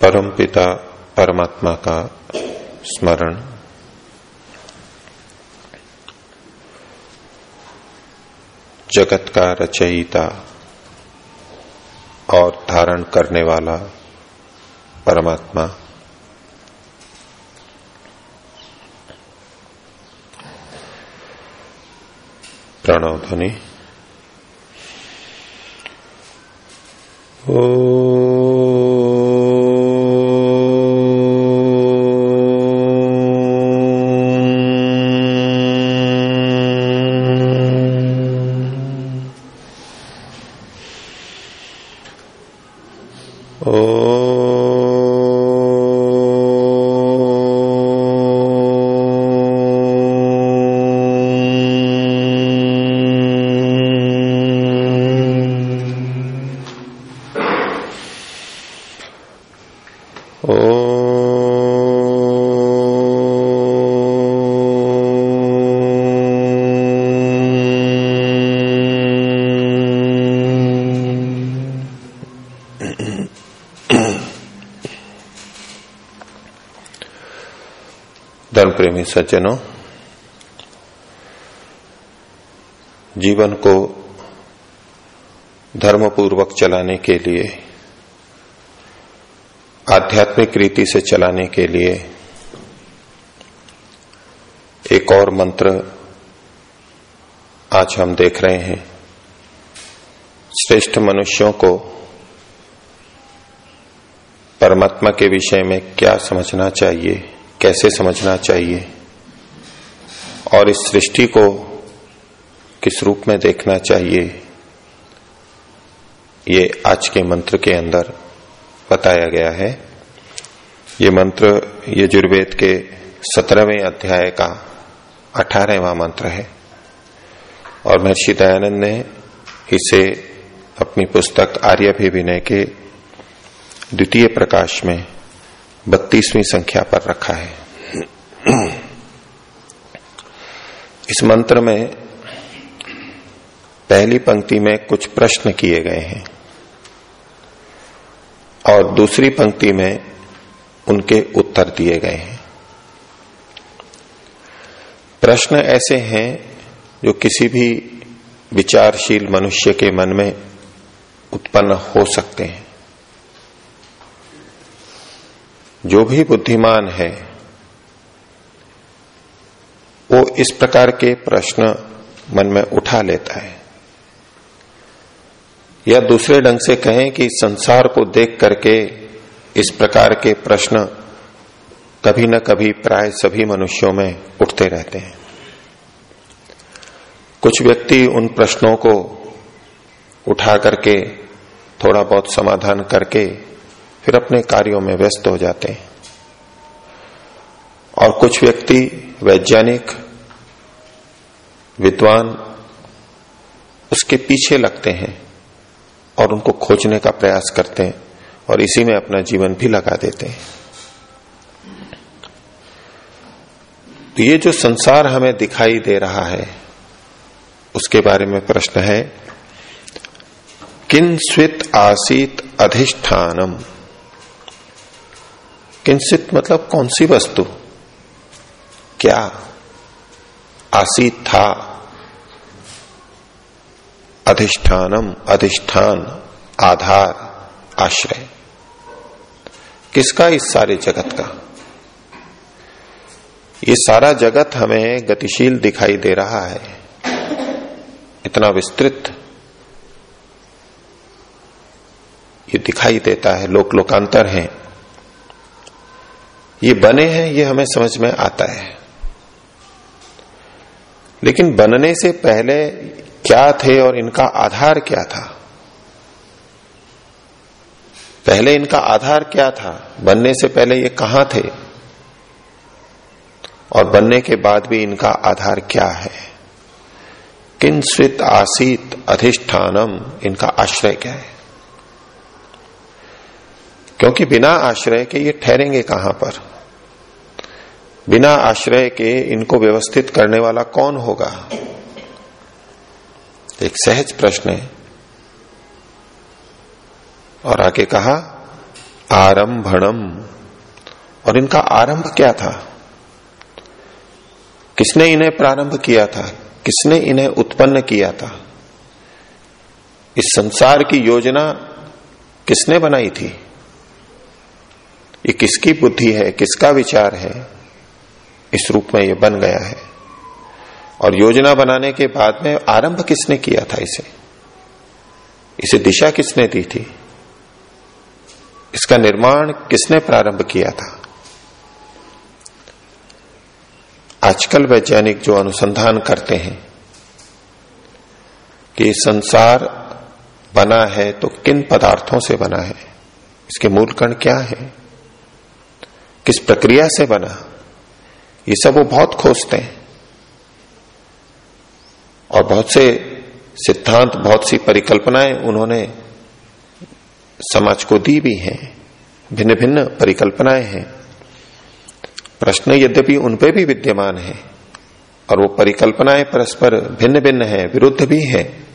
परम पिता परमात्मा का स्मरण। जगत का रचयिता और धारण करने वाला परमात्मा। प्रणव ध्वनि। धर्म प्रेमी सज्जनों, जीवन को धर्मपूर्वक चलाने के लिए, आध्यात्मिक रीति से चलाने के लिए एक और मंत्र आज हम देख रहे हैं। श्रेष्ठ मनुष्यों को परमात्मा के विषय में क्या समझना चाहिए? कैसे समझना चाहिए और इस सृष्टि को किस रूप में देखना चाहिए, ये आज के मंत्र के अंदर बताया गया है। ये मंत्र यजुर्वेद के सत्रहवें अध्याय का अठारहवा मंत्र है और महर्षि दयानंद ने इसे अपनी पुस्तक आर्यभिविनय के द्वितीय प्रकाश में बत्तीसवीं संख्या पर रखा है। इस मंत्र में पहली पंक्ति में कुछ प्रश्न किए गए हैं और दूसरी पंक्ति में उनके उत्तर दिए गए हैं। प्रश्न ऐसे हैं जो किसी भी विचारशील मनुष्य के मन में उत्पन्न हो सकते हैं। जो भी बुद्धिमान है, वो इस प्रकार के प्रश्न मन में उठा लेता है। या दूसरे ढंग से कहें कि संसार को देख करके इस प्रकार के प्रश्न कभी न कभी प्राय सभी मनुष्यों में उठते रहते हैं। कुछ व्यक्ति उन प्रश्नों को उठा करके, थोड़ा बहुत समाधान करके फिर अपने कार्यों में व्यस्त हो जाते हैं। और कुछ व्यक्ति वैज्ञानिक, विद्वान उसके पीछे लगते हैं और उनको खोजने का प्रयास करते हैं और इसी में अपना जीवन भी लगा देते हैं। तो ये जो संसार हमें दिखाई दे रहा है, उसके बारे में प्रश्न है किन स्वित आसित अधिष्ठानम? किंसित मतलब कौन सी वस्तु? क्या? आसी था। अधिष्ठानम, अधिष्ठान, आधार, आश्रय। किसका इस सारे जगत का? ये सारा जगत हमें गतिशील दिखाई दे रहा है। इतना विस्तृत ये दिखाई देता है लोक लोकांतर है। ये बने हैं, ये हमें समझ में आता है। लेकिन बनने से पहले क्या थे और इनका आधार क्या था? पहले इनका आधार क्या था? बनने से पहले ये कहाँ थे? और बनने के बाद भी इनका आधार क्या है? किन्स्वित आसित अधिष्ठानम इनका आश्रय क्या है? क्योंकि बिना आश्रय के ये ठहरेंगे कहाँ पर? बिना आश्रय के इनको व्यवस्थित करने वाला कौन होगा? एक सहज प्रश्न है। और आगे कहा, आरंभणम। और इनका आरंभ क्या था? किसने इन्हें प्रारंभ किया था? किसने इन्हें उत्पन्न किया था? इस संसार की योजना किसने बनाई थी? ये किसकी बुद्धि है, किसका विचार है, इस रूप में ये बन गया है। और योजना बनाने के बाद में आरंभ किसने किया था इसे? इसे दिशा किसने दी थी? इसका निर्माण किसने प्रारंभ किया था? आजकल वैज्ञानिक जो अनुसंधान करते हैं कि संसार बना है तो किन पदार्थों से बना है? इसके मूल कण क्या है? किस प्रक्रिया से बना? ये सब वो बहुत खोजते हैं। और बहुत से सिद्धांत, बहुत सी परिकल्पनाएँ उन्होंने समाज को दी भी हैं। भिन्न भिन्न परिकल्पनाएँ हैं। प्रश्न यद्यपि उनपे भी विद्यमान है, और वो परिकल्पनाएँ परस्पर भिन्न भिन्न है, विरुद्ध भी हैं,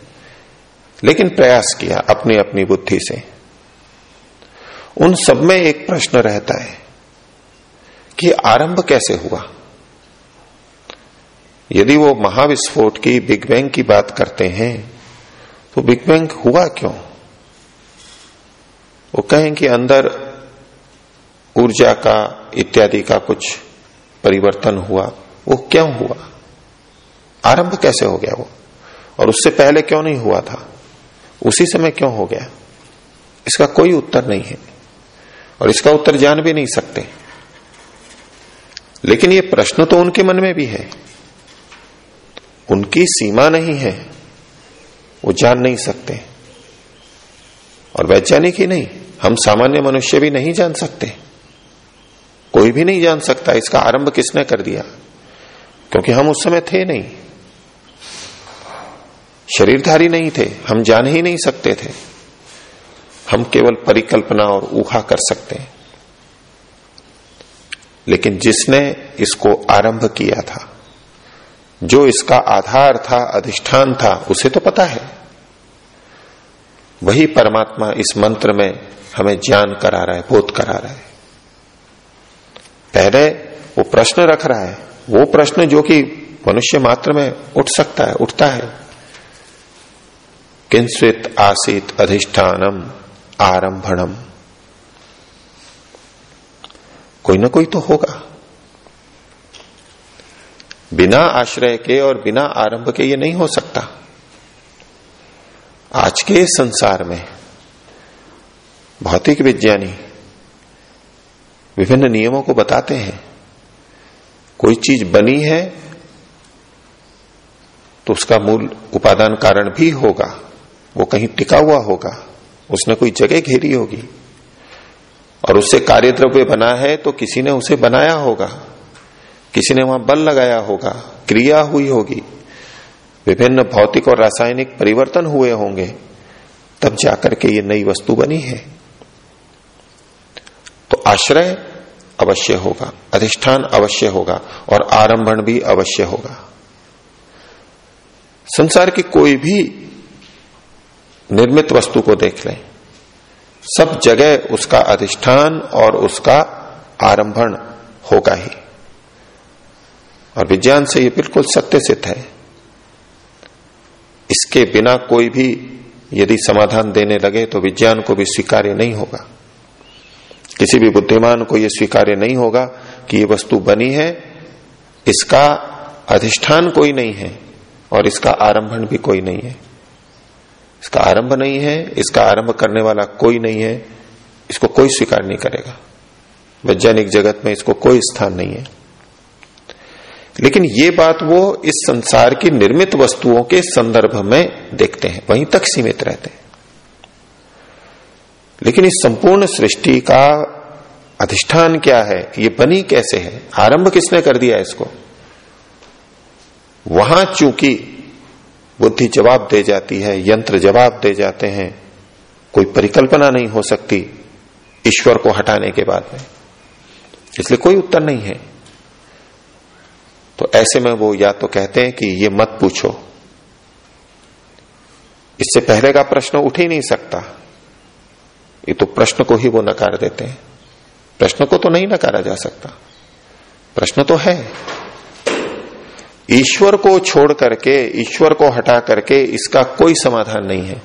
लेकिन प्रयास किया अपनी अपनी बुद्धि से। उन सब में एक प्रश्न रहता है कि आरंभ कैसे हुआ? यदि वो महाविस्फोट की बिग बैंग की बात करते हैं तो बिग बैंग हुआ क्यों? वो कहें कि अंदर ऊर्जा का इत्यादि का कुछ परिवर्तन हुआ, वो क्यों हुआ? आरंभ कैसे हो गया वो? और उससे पहले क्यों नहीं हुआ था? उसी समय क्यों हो गया? इसका कोई उत्तर नहीं है। और इसका उत्तर जान भी नहीं सकते। लेकिन ये प्रश्न तो उनके मन में भी है। उनकी सीमा नहीं है। वो जान नहीं सकते। और वैज्ञानिक ही नहीं। हम सामान्य मनुष्य भी नहीं जान सकते। कोई भी नहीं जान सकता इसका आरंभ किसने कर दिया। क्योंकि हम उस समय थे नहीं। शरीरधारी नहीं थे। हम जान ही नहीं सकते थे। हम केवल परिकल्पना और ऊहा कर सकते हैं। लेकिन जिसने इसको आरंभ किया था, जो इसका आधार था, अधिष्ठान था, उसे तो पता है। वही परमात्मा इस मंत्र में हमें ज्ञान करा रहा है, बोध करा रहा है। पहले वो प्रश्न रख रहा है, वो प्रश्न जो कि मनुष्य मात्र में उठ सकता है, उठता है। किंसित आसित अधिष्ठानम आरंभणम। कोई ना कोई तो होगा। बिना आश्रय के और बिना आरंभ के ये नहीं हो सकता। आज के संसार में भौतिक विज्ञानी विभिन्न नियमों को बताते हैं। कोई चीज़ बनी है तो उसका मूल उपादान कारण भी होगा। वो कहीं टिका हुआ होगा। उसने कोई जगह घेरी होगी। और उससे कार्य द्रव्य बना है तो किसी ने उसे बनाया होगा। किसी ने वहाँ बल लगाया होगा, क्रिया हुई होगी। विभिन्न भौतिक और रासायनिक परिवर्तन हुए होंगे। तब जाकर के ये नई वस्तु बनी है। तो आश्रय अवश्य होगा, अधिष्ठान अवश्य होगा और आरंभण भी अवश्य होगा। संसार की कोई भी निर्मित वस्तु को देख लें। सब जगह उसका अधिष्ठान और उसका आरंभण होगा ही। और विज्ञान से ये बिल्कुल सत्य सिद्ध है। इसके बिना कोई भी यदि समाधान देने लगे तो विज्ञान को भी स्वीकार्य नहीं होगा। किसी भी बुद्धिमान को यह स्वीकार्य नहीं होगा कि ये वस्तु बनी है, इसका अधिष्ठान कोई नहीं है और इसका आरंभण भी कोई नहीं है। इसका आरंभ नहीं है, इसका आरंभ करने वाला कोई नहीं है, इसको कोई स्वीकार नहीं करेगा। वैज्ञानिक जगत में इसको कोई स्थान नहीं है। लेकिन ये बात वो इस संसार की निर्मित वस्तुओं के संदर्भ में देखते हैं, वहीं तक सीमित रहते हैं। लेकिन इस संपूर्ण सृष्टि का अधिष्ठान क्या है, ये बनी कैसे है, आरंभ किसने कर दिया इसको? वहाँ चूँकि बुद्धि जवाब दे जाती है, यंत्र जवाब दे जाते हैं। कोई परिकल्पना नहीं हो सकती ईश्वर को हटाने के बाद में। इसलिए कोई उत्तर नहीं है। तो ऐसे में वो या तो कहते हैं कि ये मत पूछो। इससे पहले का प्रश्न उठ ही नहीं सकता। ये तो प्रश्न को ही वो नकार देते हैं। प्रश्न को तो नहीं नकारा जा सकता। प्रश्न तो है। ईश्वर को छोड़ करके, ईश्वर को हटा करके इसका कोई समाधान नहीं है।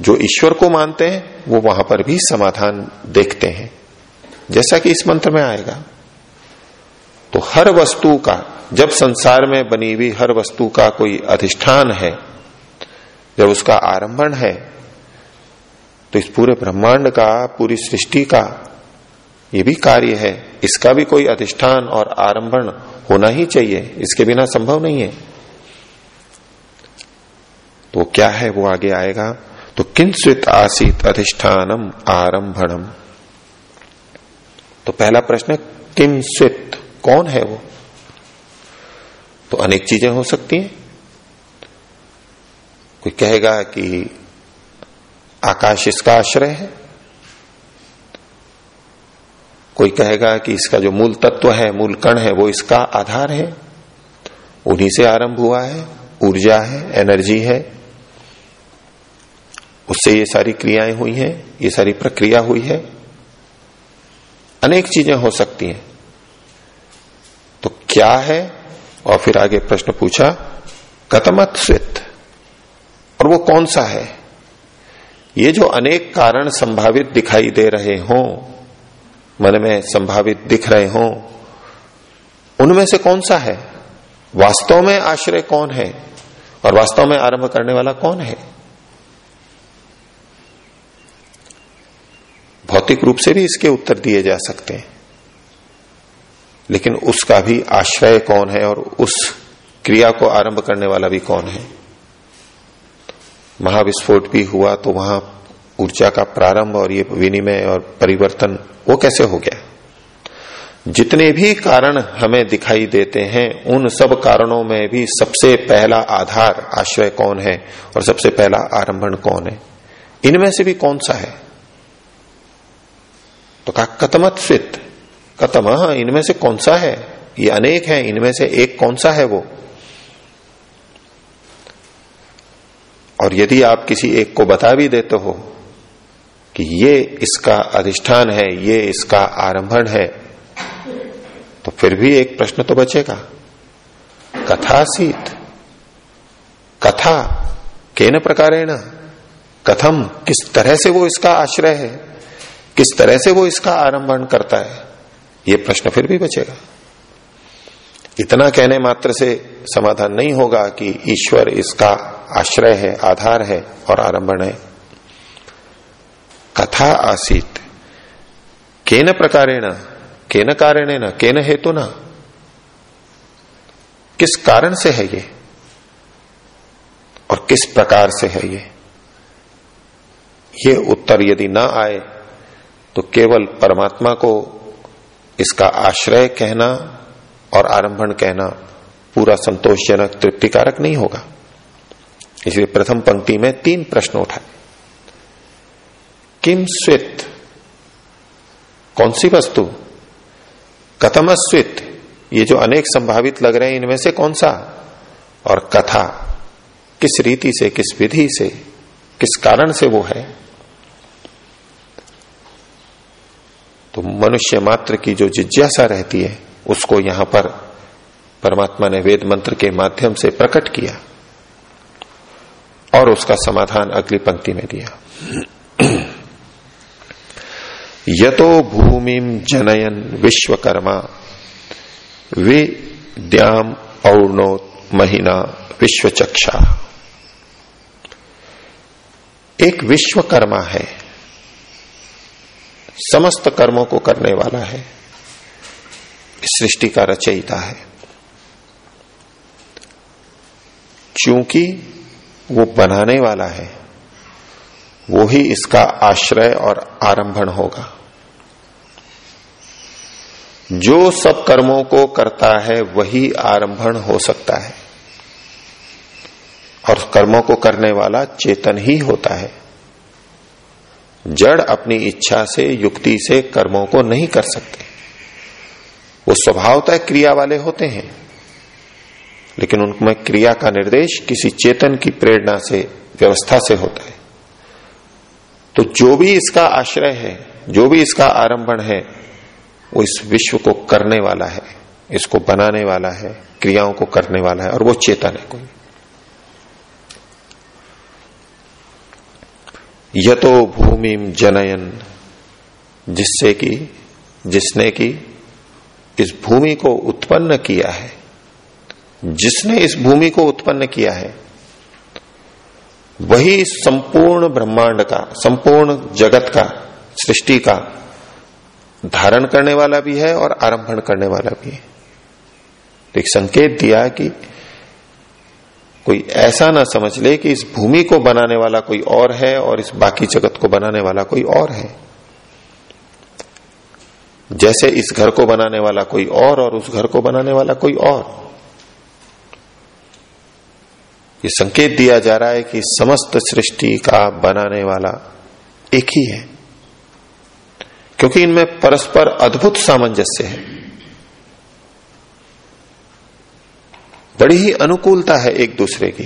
जो ईश्वर को मानते हैं, वो वहाँ पर भी समाधान देखते हैं। जैसा कि इस मंत्र में आएगा। तो हर वस्तु का, जब संसार में बनी हुई हर वस्तु का कोई अधिष्ठान है, जब उसका आरंभण है तो इस पूरे ब्रह्मांड का, पूरी सृष्टि का, ये भी कार्य है। इसका भी कोई अधिष्ठान और आरंभण होना ही चाहिए, इसके बिना संभव नहीं है। तो क्या है वो आगे आएगा? तो किंचित आसित अधिष्ठानम आरंभणम। तो पहला प्रश्न किंचित कौन है वो? तो अनेक चीज़ें हो सकती हैं। कोई कहेगा कि आकाश इसका आश्रय है कोई कहेगा कि इसका जो मूल तत्व है, मूल कण है, वो इसका आधार है। उन्हीं से आरंभ हुआ है, ऊर्जा है, एनर्जी है। उससे ये सारी क्रियाएँ हुई हैं, ये सारी प्रक्रिया हुई है। अनेक चीज़ें हो सकती हैं। तो क्या है? और फिर आगे प्रश्न पूछा कतमत स्वित। और वो कौन सा है? ये जो अनेक कारण संभावित दिखाई दे रहे हों मन में संभावित दिख रहे हों, उनमें से कौन सा है? वास्तव में आश्रय कौन है? और वास्तव में आरंभ करने वाला कौन है? भौतिक रूप से भी इसके उत्तर दिए जा सकते हैं। लेकिन उसका भी आश्रय कौन है और उस क्रिया को आरंभ करने वाला भी कौन है? महाविस्फोट भी हुआ तो वहाँ ऊर्जा का प्रारंभ और ये विनिमय और परिवर्तन, वो कैसे हो गया? जितने भी कारण हमें दिखाई देते हैं, उन सब कारणों में भी सबसे पहला आधार आश्रय कौन है और सबसे पहला आरंभण कौन है? इनमें से भी कौन सा है? तो कहा कतमत स्वित कतम हाँ इनमें से कौन सा है? ये अनेक है, इनमें से एक कौन सा है वो? और यदि आप किसी एक को बता भी देते हो कि ये इसका अधिष्ठान है, ये इसका आरंभण है तो फिर भी एक प्रश्न तो बचेगा। कथा सीत, कथा केन प्रकारेण? कथम किस तरह से वो इसका आश्रय है? किस तरह से वो इसका आरंभन करता है? ये प्रश्न फिर भी बचेगा। इतना कहने मात्र से समाधान नहीं होगा कि ईश्वर इसका आश्रय है, आधार है और आरंभण है। कथा आसित। केन प्रकारेण? केन कारेण न केन हेतु न किस कारण से है ये? और किस प्रकार से है ये? ये उत्तर यदि ना आए तो केवल परमात्मा को इसका आश्रय कहना और आरंभण कहना पूरा संतोषजनक, तृप्तिकारक नहीं होगा। इसलिए प्रथम पंक्ति में तीन प्रश्न उठाए। किम स्वित कौन सी वस्तु? कथम स्वित ये जो अनेक संभावित लग रहे हैं, इनमें से कौन सा? और कथा, किस रीति से, किस विधि से, किस कारण से वो है? तो मनुष्य मात्र की जो जिज्ञासा रहती है, उसको यहाँ पर परमात्मा ने वेद मंत्र के माध्यम से प्रकट किया और उसका समाधान अगली पंक्ति में दिया। यतो भूमि जनयन विश्वकर्मा। वे द्याम और्णोत महीना विश्वचक्षा। एक विश्वकर्मा है। समस्त कर्मों को करने वाला है। सृष्टि का रचयिता है। क्योंकि वो बनाने वाला है। वो ही इसका आश्रय और आरंभण होगा। जो सब कर्मों को करता है, वही आरंभण हो सकता है। और कर्मों को करने वाला चेतन ही होता है। जड़ अपनी इच्छा से, युक्ति से कर्मों को नहीं कर सकते। वो स्वभावतः क्रिया वाले होते हैं। लेकिन उनमें क्रिया का निर्देश किसी चेतन की प्रेरणा से, व्यवस्था से होता है। तो जो भी इसका आश्रय है, जो भी इसका आरंभण है, वो इस विश्व को करने वाला है, इसको बनाने वाला है, क्रियाओं को करने वाला है, और वो चेतन है कोई। यतो भूमि जनयन, जिससे कि, जिसने की इस भूमि को उत्पन्न किया है, जिसने इस भूमि को उत्पन्न किया है वही संपूर्ण ब्रह्मांड का, संपूर्ण जगत का, सृष्टि का धारण करने वाला भी है और आरंभण करने वाला भी है। तो एक संकेत दिया कि कोई ऐसा ना समझ ले कि इस भूमि को बनाने वाला कोई और है और इस बाकी जगत को बनाने वाला कोई और है। जैसे इस घर को बनाने वाला कोई और और उस घर को बनाने वाला कोई और। ये संकेत दिया जा रहा है कि समस्त सृष्टि का बनाने वाला एक ही है। क्योंकि इनमें परस्पर अद्भुत सामंजस्य है। बड़ी ही अनुकूलता है एक दूसरे की।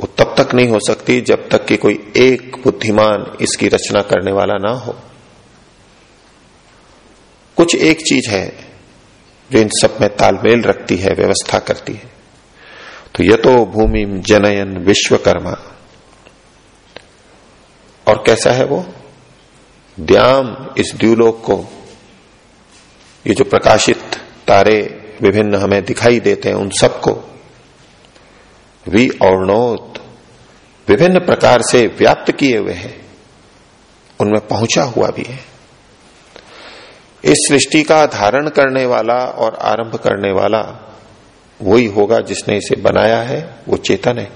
वो तब तक नहीं हो सकती जब तक कि कोई एक बुद्धिमान इसकी रचना करने वाला ना हो। कुछ एक चीज़ है जो इन सब में तालमेल रखती है, व्यवस्था करती है। तो ये तो भूमि जनयन विश्वकर्मा। और कैसा है वो? द्याम इस द्यूलोक को। ये जो प्रकाशित तारे विभिन्न हमें दिखाई देते हैं उन सबको। वी और्णोत विभिन्न प्रकार से व्याप्त किए हुए हैं। उनमें पहुँचा हुआ भी है। इस सृष्टि का धारण करने वाला और आरंभ करने वाला वही होगा जिसने इसे बनाया है, वो चेतन है।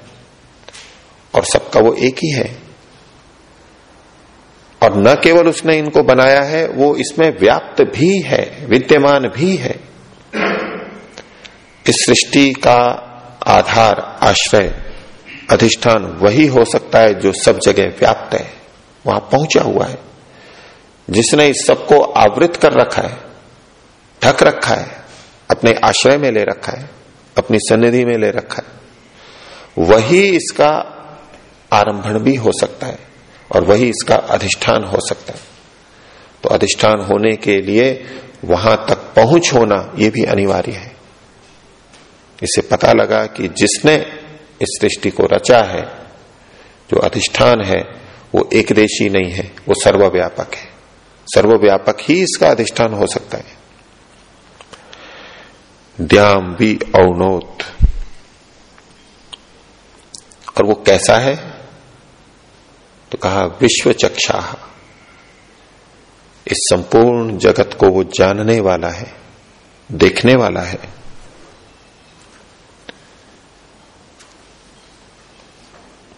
और सबका वो एक ही है। और न केवल उसने इनको बनाया है, वो इसमें व्याप्त भी है, विद्यमान भी है। इस सृष्टि का आधार, आश्रय, अधिष्ठान वही हो सकता है जो सब जगह व्याप्त है। वहाँ पहुँचा हुआ है। जिसने इस सबको आवृत कर रखा है, ढक रखा है, अपने आश्रय में ले रखा है। अपनी सन्निधि में ले रखा है। वही इसका आरंभण भी हो सकता है और वही इसका अधिष्ठान हो सकता है। तो अधिष्ठान होने के लिए वहाँ तक पहुँच होना यह भी अनिवार्य है। इससे पता लगा कि जिसने इस सृष्टि को रचा है, जो अधिष्ठान है, वो एक देशी नहीं है, वो सर्वव्यापक है। सर्वव्यापक ही इसका अधिष्ठान हो सकता है। द्याम भी अवनोत। और वो कैसा है? तो कहा विश्व चक्षा इस संपूर्ण जगत को वो जानने वाला है, देखने वाला है।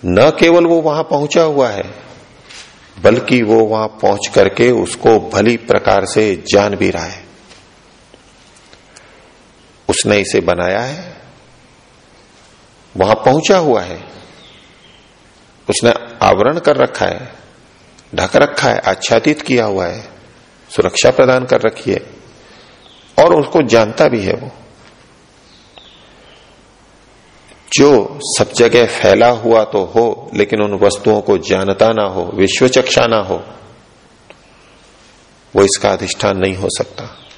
न केवल वो वहाँ पहुँचा हुआ है, बल्कि वो वहाँ पहुँच करके उसको भली प्रकार से जान भी रहा है। उसने इसे बनाया है। वहाँ पहुँचा हुआ है। उसने आवरण कर रखा है, ढक रखा है, आच्छादित किया हुआ है, सुरक्षा प्रदान कर रखी है, और उसको जानता भी है वो। जो सब जगह फैला हुआ तो हो, लेकिन उन वस्तुओं को जानता ना हो विश्व चक्षा ना हो, वो इसका अधिष्ठान नहीं हो सकता।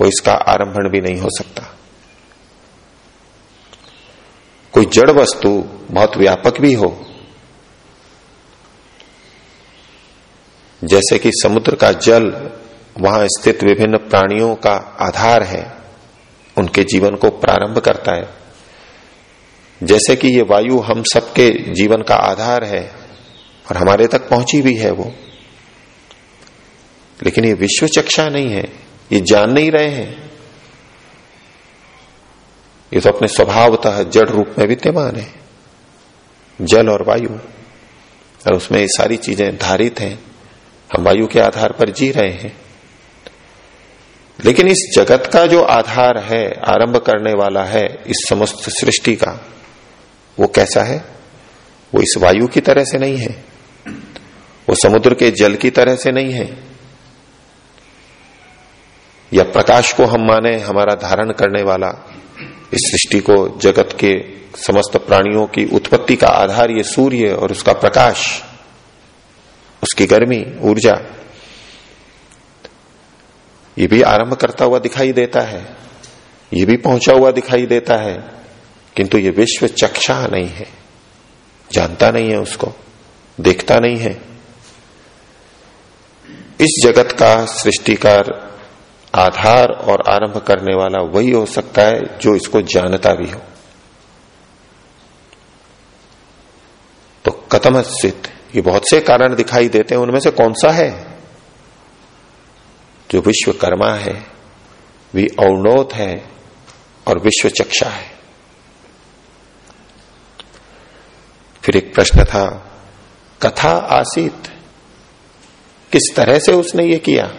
वो इसका आरंभण भी नहीं हो सकता। कोई जड़ वस्तु बहुत व्यापक भी हो, जैसे कि समुद्र का जल, वहाँ स्थित विभिन्न प्राणियों का आधार है, उनके जीवन को प्रारंभ करता है। जैसे कि ये वायु हम सबके जीवन का आधार है, और हमारे तक पहुँची भी है वो। लेकिन ये विश्व चक्षा नहीं है। ये जान नहीं रहे हैं। ये तो अपने स्वभावतः जड़ रूप में विद्यमान है। जल और वायु। और उसमें ये सारी चीज़ें धारित हैं। हम वायु के आधार पर जी रहे हैं। लेकिन इस जगत का जो आधार है, आरंभ करने वाला है, इस समस्त सृष्टि का, वो कैसा है? वो इस वायु की तरह से नहीं है। वो समुद्र के जल की तरह से नहीं है। या प्रकाश को हम माने हमारा धारण करने वाला, इस सृष्टि को, जगत के समस्त प्राणियों की उत्पत्ति का आधार, ये सूर्य और उसका प्रकाश, उसकी गर्मी, ऊर्जा, ये भी आरंभ करता हुआ दिखाई देता है, ये भी पहुँचा हुआ दिखाई देता है, किंतु ये विश्व चक्षा नहीं है, जानता नहीं है उसको, देखता नहीं है। इस जगत का सृष्टिकार आधार और आरंभ करने वाला वही हो सकता है जो इसको जानता भी हो। तो कतम स्थित ये बहुत से कारण दिखाई देते हैं। उनमें से कौन सा है? जो विश्वकर्मा है, वी औनोत है और विश्व चक्षा है। फिर एक प्रश्न था, कथा आसित, किस तरह से उसने ये किया?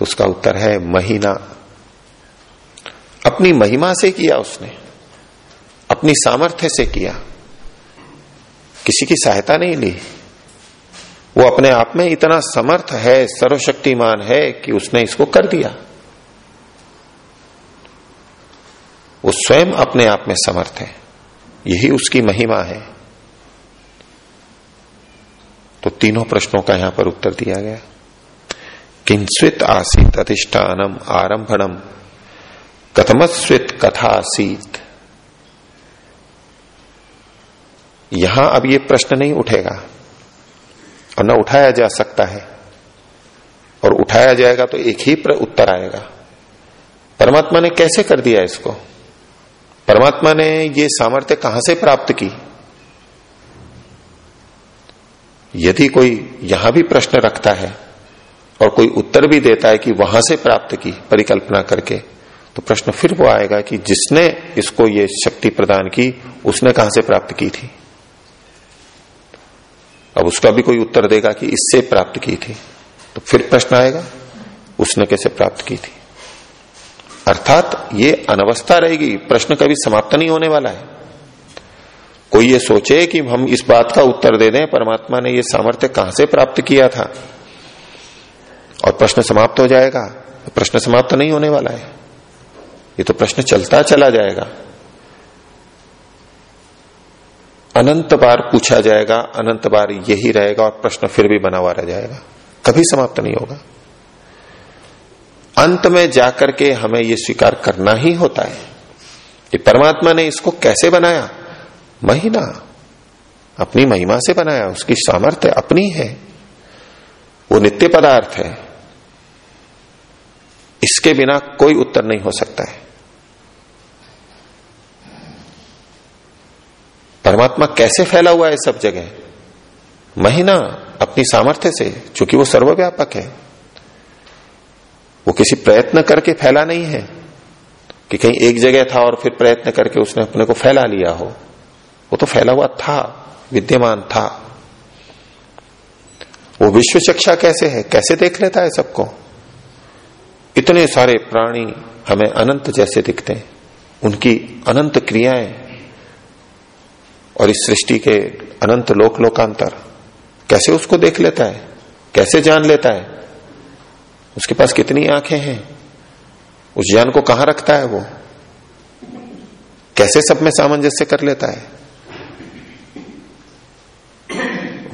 तो उसका उत्तर है महीना। अपनी महिमा से किया उसने। अपनी सामर्थ्य से किया। किसी की सहायता नहीं ली। वो अपने आप में इतना समर्थ है, सर्वशक्तिमान है कि उसने इसको कर दिया। वो स्वयं अपने आप में समर्थ है। यही उसकी महिमा है। तो तीनों प्रश्नों का यहाँ पर उत्तर दिया गया। किंस्वित आसीत अधिष्ठानम आरंभणम कथमस्वित कथा आसीत यहाँ अब ये प्रश्न नहीं उठेगा। और न उठाया जा सकता है। और उठाया जाएगा तो एक ही उत्तर आएगा। परमात्मा ने कैसे कर दिया इसको? परमात्मा ने ये सामर्थ्य कहाँ से प्राप्त की? यदि कोई यहाँ भी प्रश्न रखता है और कोई उत्तर भी देता है कि वहाँ से प्राप्त की परिकल्पना करके तो प्रश्न फिर वो आएगा कि जिसने इसको ये शक्ति प्रदान की, उसने कहाँ से प्राप्त की थी? अब उसका भी कोई उत्तर देगा कि इससे प्राप्त की थी। तो फिर प्रश्न आएगा, उसने कैसे प्राप्त की थी? अर्थात ये अनवस्था रहेगी, प्रश्न कभी समाप्त नहीं होने वाला है। कोई ये सोचे कि हम इस बात का उत्तर दे दें, परमात्मा ने ये सामर्थ्य कहाँ से प्राप्त किया था? और प्रश्न समाप्त हो जाएगा। तो प्रश्न समाप्त नहीं होने वाला है। ये तो प्रश्न चलता चला जाएगा। अनंत बार पूछा जाएगा, अनंत बार यही रहेगा और प्रश्न फिर भी बना हुआ रह जाएगा। कभी समाप्त नहीं होगा। अंत में जाकर के हमें यह स्वीकार करना ही होता है। कि परमात्मा ने इसको कैसे बनाया? महिना अपनी महिमा से बनाया। उसकी सामर्थ्य अपनी है। वो नित्य पदार्थ है। इसके बिना कोई उत्तर नहीं हो सकता है। परमात्मा कैसे फैला हुआ है सब जगह? महीना अपनी सामर्थ्य से, चूँकि वो सर्वव्यापक है, वो किसी प्रयत्न करके फैला नहीं है कि कहीं एक जगह था और फिर प्रयत्न करके उसने अपने को फैला लिया हो। वो तो फैला हुआ था, विद्यमान था। वो विश्व शिक्षा कैसे है? कैसे देख लेता है सबको? इतने सारे प्राणी हमें अनंत जैसे दिखते हैं। उनकी अनंत क्रियाएँ और इस सृष्टि के अनंत लोक लोकांतर, कैसे उसको देख लेता है? कैसे जान लेता है? उसके पास कितनी आँखें हैं? उस ज्ञान को कहाँ रखता है वो? कैसे सब में सामंजस्य कर लेता है?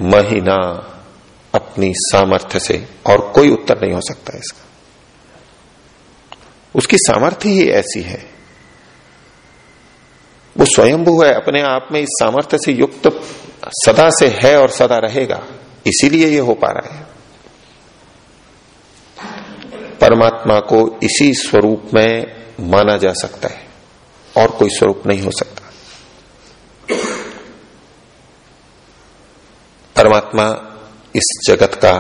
महीना अपनी सामर्थ्य से और कोई उत्तर नहीं हो सकता इसका। उसकी सामर्थ्य ही ऐसी है। वो स्वयंभू है, अपने आप में इस सामर्थ्य से युक्त सदा से है और सदा रहेगा, इसीलिए ये हो पा रहा है। परमात्मा को इसी स्वरूप में माना जा सकता है, और कोई स्वरूप नहीं हो सकता। परमात्मा इस जगत का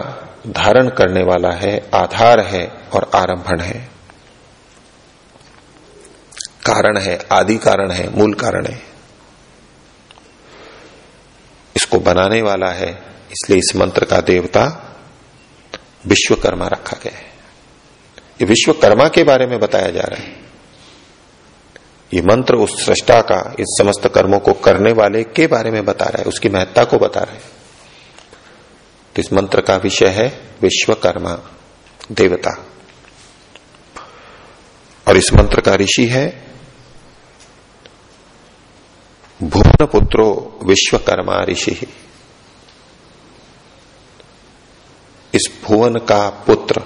धारण करने वाला है, आधार है और आरंभण है। कारण है, आदि कारण है, मूल कारण है। इसको बनाने वाला है, इसलिए इस मंत्र का देवता विश्वकर्मा रखा गया है। ये विश्वकर्मा के बारे में बताया जा रहा है। ये मंत्र उस सृष्टा का, इस समस्त कर्मों को करने वाले के बारे में बता रहा है, उसकी महत्ता को बता रहा है। तो इस मंत्र का विषय है, विश्वकर्मा, देवता। और इस मंत्र का ऋषि है भुवन पुत्रो विश्वकर्मा ऋषि। इस भुवन का पुत्र।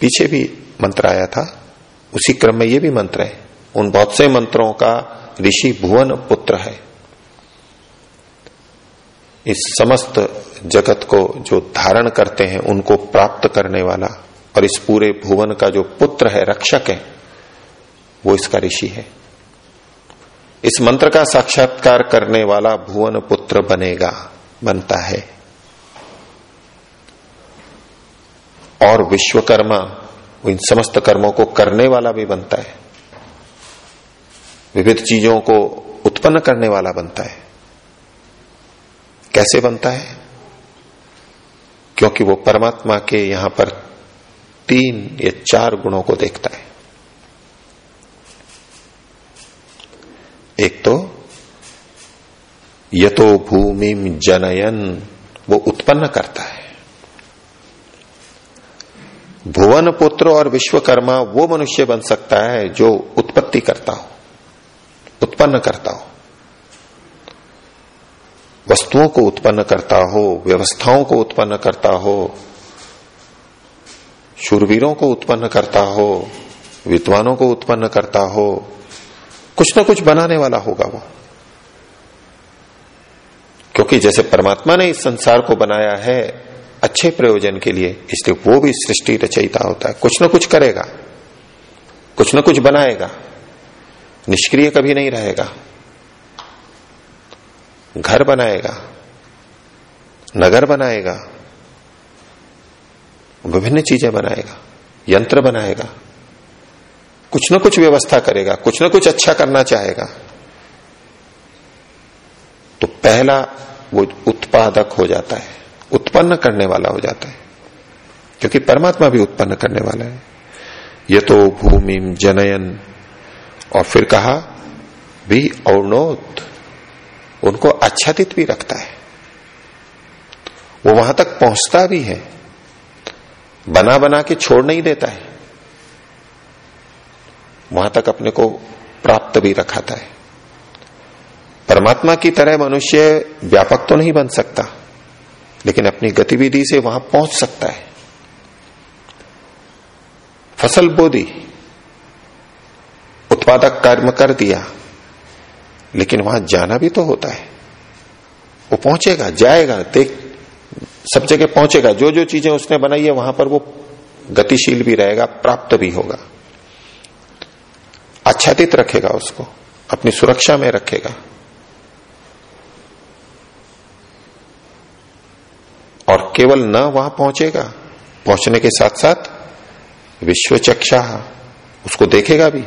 पीछे भी मंत्र आया था। उसी क्रम में ये भी मंत्र है। उन बहुत से मंत्रों का ऋषि भुवन पुत्र है। इस समस्त जगत को जो धारण करते हैं, उनको प्राप्त करने वाला और इस पूरे भुवन का जो पुत्र है, रक्षक है, वो इसका ऋषि है। इस मंत्र का साक्षात्कार करने वाला भुवन पुत्र बनेगा, बनता है। और विश्वकर्मा, इन समस्त कर्मों को करने वाला भी बनता है। विविध चीज़ों को उत्पन्न करने वाला बनता है। कैसे बनता है? क्योंकि वो परमात्मा के यहाँ पर तीन या चार गुणों को देखता है। एक तो यतो भूमि जनयन, वो उत्पन्न करता है। भुवन पुत्र और विश्वकर्मा, वो मनुष्य बन सकता है जो उत्पत्ति करता हो, उत्पन्न करता हो। वस्तुओं को उत्पन्न करता हो, व्यवस्थाओं को उत्पन्न करता हो, शूरवीरों को उत्पन्न करता हो, विद्वानों को उत्पन्न करता हो कुछ ना कुछ बनाने वाला होगा वो। क्योंकि जैसे परमात्मा ने इस संसार को बनाया है अच्छे प्रयोजन के लिए, इसलिए वो भी सृष्टि रचयिता होता है। कुछ ना कुछ करेगा, कुछ ना कुछ बनाएगा, निष्क्रिय कभी नहीं रहेगा। घर बनाएगा, नगर बनाएगा, विभिन्न चीज़ें बनाएगा, यंत्र बनाएगा। कुछ ना कुछ व्यवस्था करेगा, कुछ ना कुछ अच्छा करना चाहेगा। तो पहला वो उत्पादक हो जाता है, उत्पन्न करने वाला हो जाता है, क्योंकि परमात्मा भी उत्पन्न करने वाला है। ये तो भूमि जनयन। और फिर कहा, भी औनोत उनको आच्छादित भी रखता है। वो वहाँ तक पहुँचता भी है। बना बना के छोड़ नहीं देता है। वहाँ तक अपने को प्राप्त भी रखाता है। परमात्मा की तरह मनुष्य व्यापक तो नहीं बन सकता, लेकिन अपनी गतिविधि से वहाँ पहुँच सकता है। फ़सल बो दी उत्पादक कर्म कर दिया, लेकिन वहाँ जाना भी तो होता है। वो पहुंचेगा, जाएगा, देख, सब जगह पहुंचेगा जो जो चीज़ें उसने बनाई है, वहाँ पर वो गतिशील भी रहेगा, प्राप्त भी होगा। आच्छादित रखेगा उसको, अपनी सुरक्षा में रखेगा। और केवल न वहाँ पहुंचेगा, पहुँचने के साथ साथ विश्व चक्षा उसको देखेगा भी।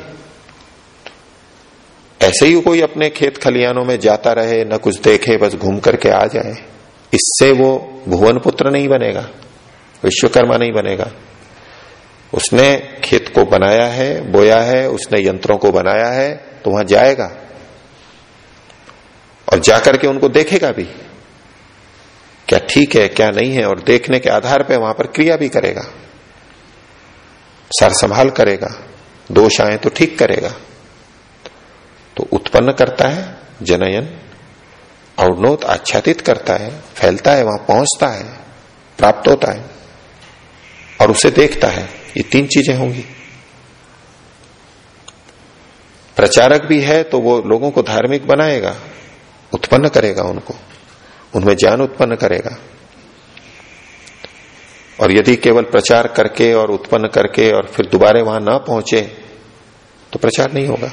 ऐसे ही कोई अपने खेत खलियानों में जाता रहे, न कुछ देखे, बस घूम करके आ जाए, इससे वो भुवन पुत्र नहीं बनेगा, विश्वकर्मा नहीं बनेगा। उसने खेत को बनाया है, बोया है, उसने यंत्रों को बनाया है तो वहाँ जाएगा। और जाकर के उनको देखेगा भी। क्या ठीक है, क्या नहीं है, और देखने के आधार पर वहाँ पर क्रिया भी करेगा। सर संभाल करेगा, दोष आए तो ठीक करेगा। तो उत्पन्न करता है, जनयन, अवनोत आच्छादित करता है, फैलता है, वहाँ पहुँचता है, प्राप्त होता है, और उसे देखता है। ये तीन चीज़ें होंगी। प्रचारक भी है तो वो लोगों को धार्मिक बनाएगा, उत्पन्न करेगा उनको, उनमें ज्ञान उत्पन्न करेगा। और यदि केवल प्रचार करके और उत्पन्न करके और फिर दोबारा वहाँ ना पहुँचे तो प्रचार नहीं होगा।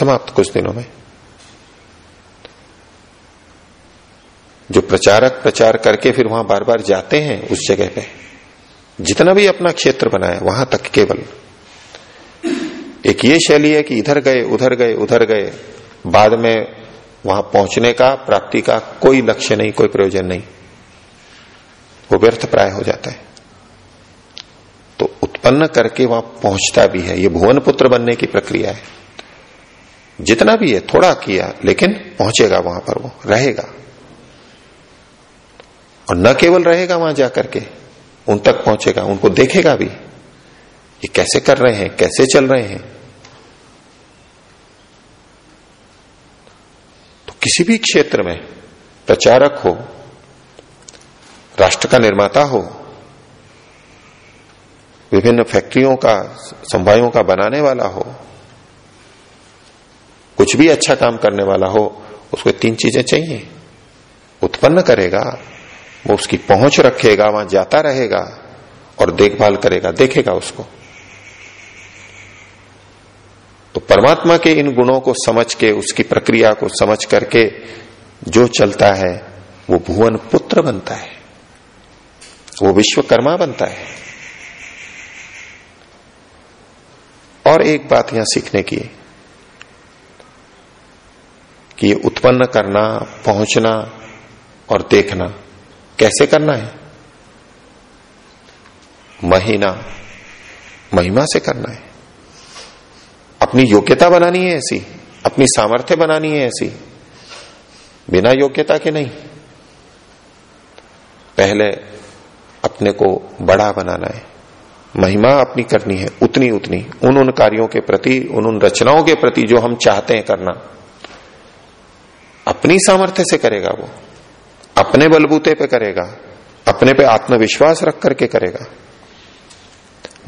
समाप्त कुछ दिनों में। जो प्रचारक प्रचार करके फिर वहाँ बार बार जाते हैं उस जगह पे जितना भी अपना क्षेत्र बनाया, वहाँ तक केवल। एक ये शैली है कि इधर गए, उधर गए उधर गए, बाद में वहाँ पहुँचने का, प्राप्ति का कोई लक्ष्य नहीं, कोई प्रयोजन नहीं। वो व्यर्थ प्राय हो जाता है। तो उत्पन्न करके वहाँ पहुँचता भी है। ये भुवन पुत्र बनने की प्रक्रिया है। जितना भी है, थोड़ा किया, लेकिन पहुंचेगा वहाँ पर वो, रहेगा। और न केवल रहेगा वहाँ जाकर के उन तक पहुंचेगा, उनको देखेगा भी। ये कैसे कर रहे हैं, कैसे चल रहे हैं? तो किसी भी क्षेत्र में प्रचारक हो, राष्ट्र का निर्माता हो, विभिन्न फैक्ट्रियों का समवायों का बनाने वाला हो, कुछ भी अच्छा काम करने वाला हो, उसको तीन चीज़ें चाहिए। उत्पन्न करेगा। वो उसकी पहुँच रखेगा, वहाँ जाता रहेगा और देखभाल करेगा, देखेगा उसको। तो परमात्मा के इन गुणों को समझ के, उसकी प्रक्रिया को समझ करके जो चलता है, वो भुवन पुत्र बनता है। वो विश्वकर्मा बनता है। और एक बात यहाँ सीखने की, कि ये उत्पन्न करना, पहुँचना और देखना कैसे करना है? महीना, महिमा से करना है। अपनी योग्यता बनानी है ऐसी, अपनी सामर्थ्य बनानी है ऐसी। बिना योग्यता के नहीं। पहले अपने को बड़ा बनाना है। महिमा अपनी करनी है, उतनी उतनी। उन उन कार्यों के प्रति, उन उन रचनाओं के प्रति जो हम चाहते हैं करना। अपनी सामर्थ्य से करेगा वो। अपने बलबूते पे करेगा, अपने पे आत्मविश्वास रख करके करेगा।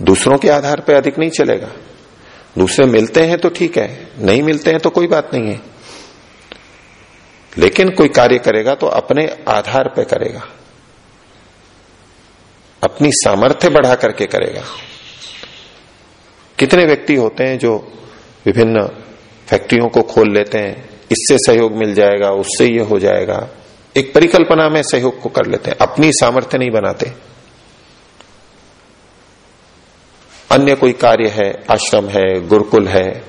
दूसरों के आधार पे अधिक नहीं चलेगा। दूसरे मिलते हैं तो ठीक है, नहीं मिलते हैं तो कोई बात नहीं है। लेकिन कोई कार्य करेगा तो अपने आधार पे करेगा। अपनी सामर्थ्य बढ़ा करके करेगा। कितने व्यक्ति होते हैं जो विभिन्न फैक्ट्रियों को खोल लेते हैं, इससे सहयोग मिल जाएगा, उससे ये हो जाएगा। एक परिकल्पना में सहयोग को कर लेते हैं, अपनी सामर्थ्य नहीं बनाते। अन्य कोई कार्य है, आश्रम है, गुरुकुल है,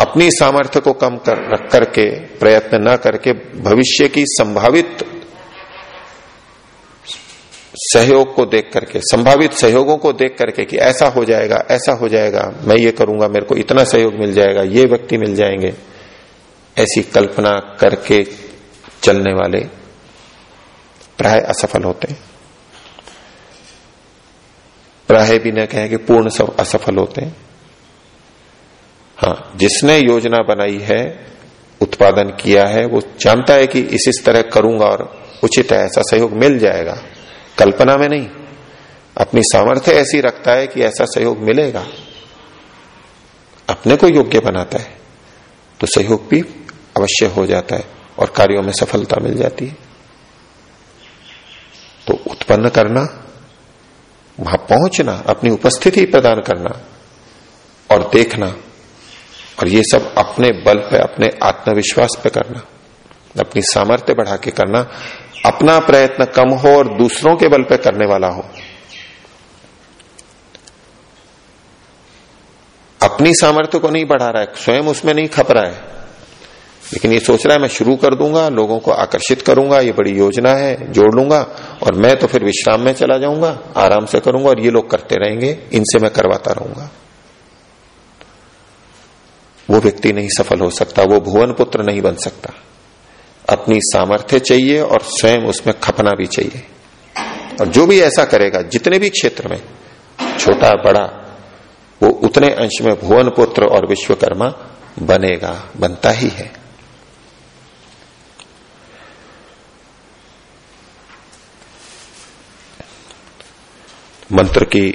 अपनी सामर्थ्य को कम कर, रख करके, प्रयत्न न करके, भविष्य की संभावित सहयोग को देख करके, संभावित सहयोगों को देख करके कि ऐसा हो जाएगा, ऐसा हो जाएगा, मैं ये करूँगा, मेरे को इतना सहयोग मिल जाएगा, ये व्यक्ति मिल जाएँगे, ऐसी कल्पना करके चलने वाले प्राय असफल होते हैं। प्राय भी न कहें कि पूर्ण सब असफल होते हैं। हाँ जिसने योजना बनाई है, उत्पादन किया है, वो जानता है कि इस इस तरह करूँगा और उचित है, ऐसा सहयोग मिल जाएगा। कल्पना में नहीं। अपनी सामर्थ्य ऐसी रखता है कि ऐसा सहयोग मिलेगा। अपने को योग्य बनाता है तो सहयोग भी अवश्य हो जाता है। और कार्यों में सफलता मिल जाती है। तो उत्पन्न करना, वहाँ पहुँचना, अपनी उपस्थिति प्रदान करना और देखना और ये सब अपने बल पे, अपने आत्मविश्वास पे करना। अपनी सामर्थ्य बढ़ा के करना। अपना प्रयत्न कम हो और दूसरों के बल पे करने वाला हो। अपनी सामर्थ्य को नहीं बढ़ा रहा है, स्वयं उसमें नहीं खप रहा है। लेकिन ये सोच रहा है, मैं शुरू कर दूँगा, लोगों को आकर्षित करूँगा, ये बड़ी योजना है, जोड़ लूँगा, और मैं तो फिर विश्राम में चला जाऊँगा, आराम से करूँगा, और ये लोग करते रहेंगे, इनसे मैं करवाता रहूँगा। वो व्यक्ति नहीं सफल हो सकता, वो भुवन पुत्र नहीं बन सकता। अपनी सामर्थ्य चाहिए और स्वयं उसमें खपना भी चाहिए। और जो भी ऐसा करेगा, जितने भी क्षेत्र में, छोटा, बड़ा, वो उतने अंश में भुवन पुत्र और विश्वकर्मा बनेगा, बनता ही है। मंत्र की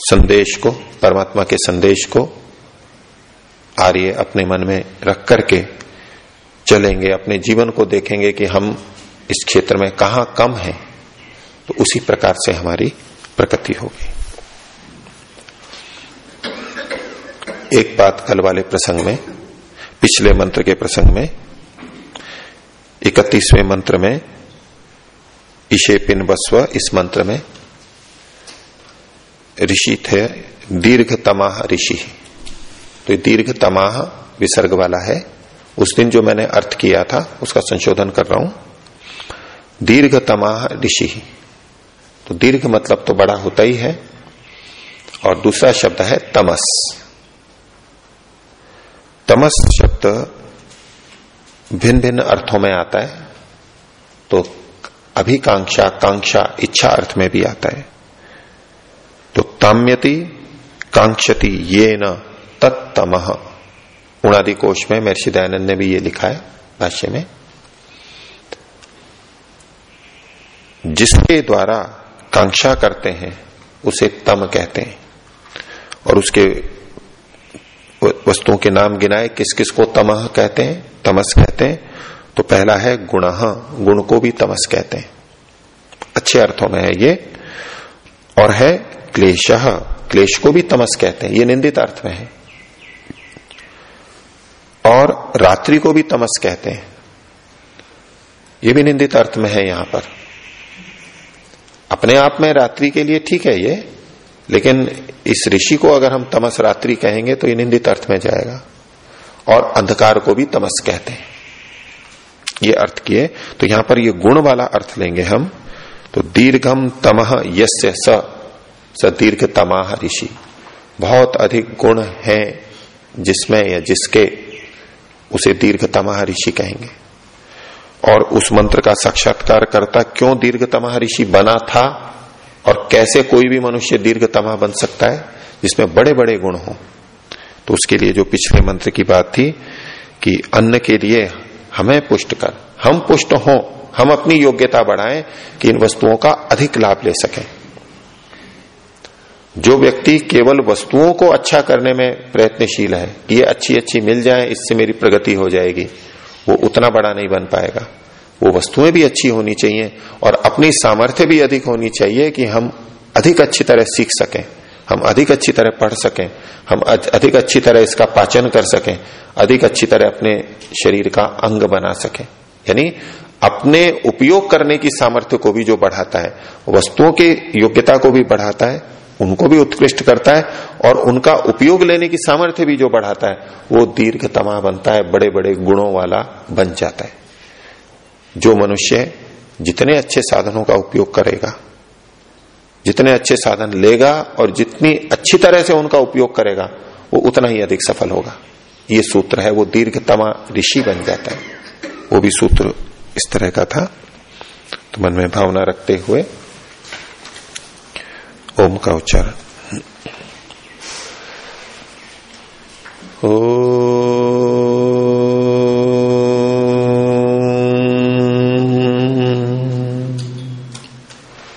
संदेश को, परमात्मा के संदेश को आर्य अपने मन में रख करके चलेंगे, अपने जीवन को देखेंगे कि हम इस क्षेत्र में कहा कम है तो उसी प्रकार से हमारी प्रकृति होगी। एक बात कल वाले प्रसंग में, पिछले मंत्र के प्रसंग में, इकतीसवें मंत्र में, इशे पिन बस्व इस मंत्र में ऋषि थे दीर्घ तमाह ऋषि। तो ये दीर्घ तमाह विसर्ग वाला है। उस दिन जो मैंने अर्थ किया था, उसका संशोधन कर रहा हूँ। दीर्घ तमाह ऋषि। तो दीर्घ मतलब तो बड़ा होता ही है। और दूसरा शब्द है तमस। तमस शब्द भिन्न भिन्न अर्थों में आता है। तो अभिकांक्षा, कांक्षा, इच्छा अर्थ में भी आता है। तो ताम्यति कांक्षति ये न तत्तम। उणादि कोश में महर्षि दयानंद ने भी ये लिखा है भाष्य में। जिसके द्वारा कांक्षा करते हैं, उसे तम कहते हैं। और उसके वस्तुओं के नाम गिनाए किस किस को तमह कहते हैं? तमस कहते हैं। तो पहला है गुण गुण को भी तमस कहते हैं। अच्छे अर्थों में है ये। और है क्लेश क्लेश को भी तमस कहते हैं, ये निंदित अर्थ में है। और रात्रि को भी तमस कहते हैं, ये भी निंदित अर्थ में है यहाँ पर। अपने आप में रात्रि के लिए ठीक है ये, लेकिन इस ऋषि को अगर हम तमस रात्रि कहेंगे तो ये निंदित अर्थ में जाएगा। और अंधकार को भी तमस कहते हैं। ये अर्थ किए तो यहाँ पर ये गुण वाला अर्थ लेंगे हम तो दीर्घम तमह यस्य स। स दीर्घ तमाह ऋषि। बहुत अधिक गुण है जिसमें या जिसके उसे दीर्घ तमाह ऋषि कहेंगे। और उस मंत्र का साक्षात्कार करता क्यों दीर्घतमा ऋषि बना था और कैसे कोई भी मनुष्य दीर्घतमा बन सकता है, जिसमें बड़े बड़े गुण हो। तो उसके लिए जो पिछले मंत्र की बात थी कि अन्न के लिए हमें पुष्ट कर, हम पुष्ट हो, हम अपनी योग्यता बढ़ाएँ कि इन वस्तुओं का अधिक लाभ ले सकें। जो व्यक्ति केवल वस्तुओं को अच्छा करने में प्रयत्नशील है, कि ये अच्छी अच्छी मिल जाए, इससे मेरी प्रगति हो जाएगी, वो उतना बड़ा नहीं बन पाएगा। वो वस्तुएँ भी अच्छी होनी चाहिए और अपनी सामर्थ्य भी अधिक होनी चाहिए कि हम अधिक अच्छी तरह सीख सकें, हम अधिक अच्छी तरह पढ़ सकें, हम अधिक अच्छी तरह इसका पाचन कर सकें, अधिक अच्छी तरह अपने शरीर का अंग बना सकें। यानी अपने उपयोग करने की सामर्थ्य को भी जो बढ़ाता है, वस्तुओं की योग्यता को भी बढ़ाता है उनको भी उत्कृष्ट करता है और उनका उपयोग लेने की सामर्थ्य भी जो बढ़ाता है, वो दीर्घतमा बनता है बड़े बड़े गुणों वाला बन जाता है। जो मनुष्य जितने अच्छे साधनों का उपयोग करेगा, जितने अच्छे साधन लेगा और जितनी अच्छी तरह से उनका उपयोग करेगा, वो उतना ही अधिक सफल होगा। ये सूत्र है, वो दीर्घतमा ऋषि बन जाता है। वो भी सूत्र इस तरह का था। तो मन में भावना रखते हुए ओम का उच्चारण ओ